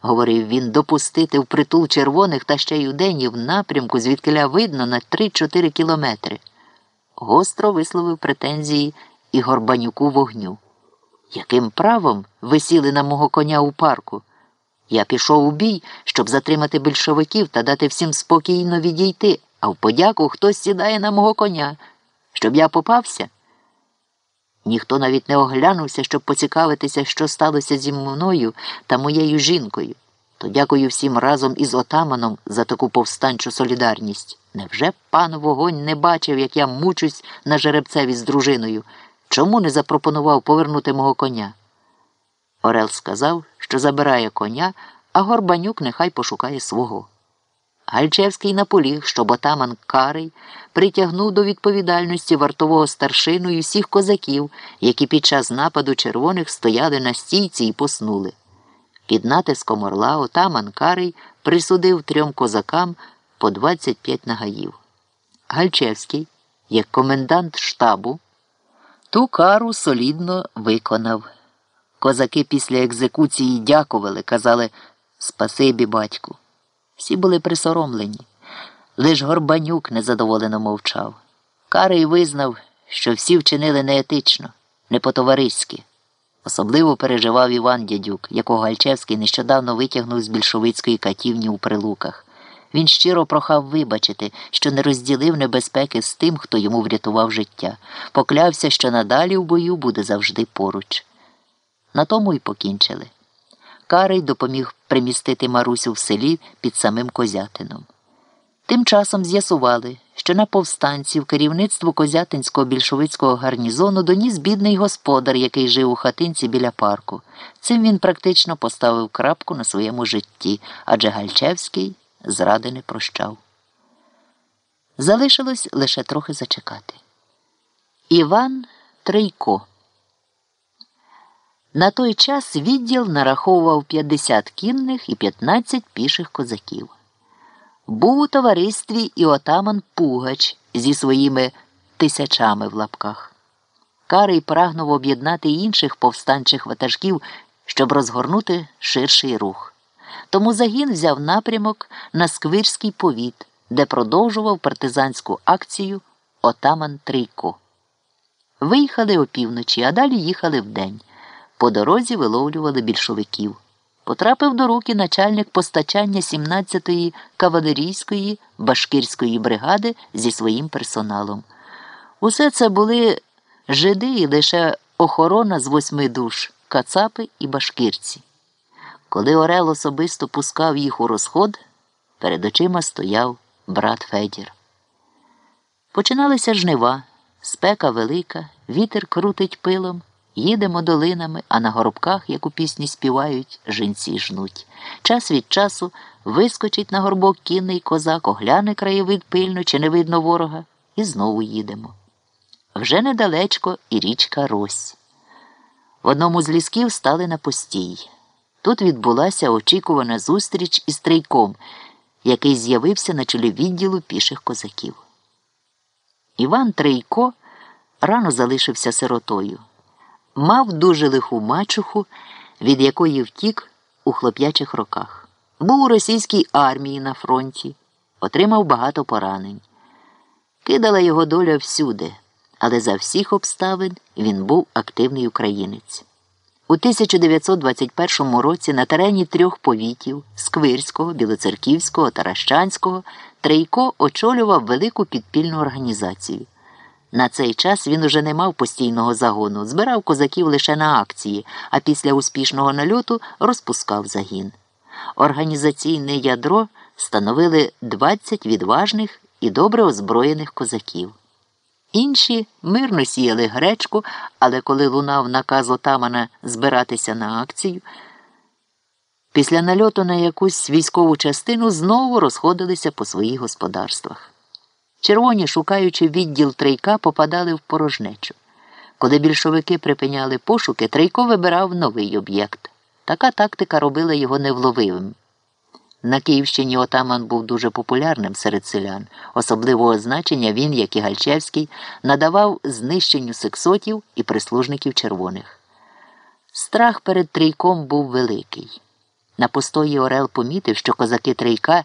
говорив він, допустити в притул червоних та ще й удень і в напрямку, звідкиля видно на 3-4 кілометри. Гостро висловив претензії і Горбанюку вогню. Яким правом ви сіли на мого коня у парку? Я пішов у бій, щоб затримати більшовиків та дати всім спокійно відійти, а в подяку хтось сідає на мого коня, щоб я попався. Ніхто навіть не оглянувся, щоб поцікавитися, що сталося зі мною та моєю жінкою. То дякую всім разом із отаманом за таку повстанчу солідарність. Невже пан вогонь не бачив, як я мучусь на жеребцеві з дружиною? Чому не запропонував повернути мого коня? Орел сказав, що забирає коня, а Горбанюк нехай пошукає свого. Гальчевський наполіг, щоб отаман Карий притягнув до відповідальності вартового старшину і всіх козаків, які під час нападу червоних стояли на стійці і поснули. Під натиском орла отаман Карий присудив трьом козакам по 25 нагаїв. Гальчевський, як комендант штабу, ту кару солідно виконав. Козаки після екзекуції дякували, казали Спасибі, батьку. Всі були присоромлені. Лиш Горбанюк незадоволено мовчав. Карий визнав, що всі вчинили неетично, не по-товариськи. Особливо переживав Іван Дядюк, якого Гальчевський нещодавно витягнув з більшовицької катівні у прилуках. Він щиро прохав вибачити, що не розділив небезпеки з тим, хто йому врятував життя, поклявся, що надалі в бою буде завжди поруч. На тому й покінчили. Карий допоміг примістити Марусю в селі під самим Козятином. Тим часом з'ясували, що на повстанців керівництво Козятинського більшовицького гарнізону доніс бідний господар, який жив у хатинці біля парку. Цим він практично поставив крапку на своєму житті, адже Гальчевський зради не прощав. Залишилось лише трохи зачекати. Іван Трейко на той час відділ нараховував 50 кінних і 15 піших козаків. Був у товаристві і отаман Пугач зі своїми тисячами в лапках. Карий прагнув об'єднати інших повстанчих ватажків, щоб розгорнути ширший рух. Тому загін взяв напрямок на Сквирський повіт, де продовжував партизанську акцію отаман Трійко. Виїхали опівночі, а далі їхали вдень. По дорозі виловлювали більшовиків. Потрапив до руки начальник постачання 17-ї кавалерійської башкирської бригади зі своїм персоналом. Усе це були жиди і лише охорона з восьми душ, кацапи і башкирці. Коли Орел особисто пускав їх у розход, перед очима стояв брат Федір. Починалися жнива, спека велика, вітер крутить пилом. Їдемо долинами, а на горобках, як у пісні співають, жінці жнуть. Час від часу вискочить на горбок кінний козак, огляне краєвид пильно, чи не видно ворога, і знову їдемо. Вже недалечко і річка Рось. В одному з лісків стали на постій. Тут відбулася очікувана зустріч із трейком, який з'явився на чолі відділу піших козаків. Іван Трейко рано залишився сиротою мав дуже лиху мачуху, від якої втік у хлоп'ячих роках. Був у російській армії на фронті, отримав багато поранень. Кидала його доля всюди, але за всіх обставин він був активний українець. У 1921 році на терені трьох повітів Сквирського, Білоцерківського Таращанського Трейко очолював велику підпільну організацію. На цей час він уже не мав постійного загону, збирав козаків лише на акції, а після успішного нальоту розпускав загін. Організаційне ядро становили 20 відважних і добре озброєних козаків. Інші мирно сіяли гречку, але коли лунав наказ отамана збиратися на акцію, після нальоту на якусь військову частину знову розходилися по своїх господарствах. Червоні, шукаючи відділ трейка, попадали в порожнечу. Коли більшовики припиняли пошуки, Трейко вибирав новий об'єкт. Така тактика робила його невловивим. На Київщині отаман був дуже популярним серед селян. Особливого значення він, як і Гальчевський, надавав знищенню сексотів і прислужників червоних. Страх перед трійком був великий. На постої Орел помітив, що козаки Трейка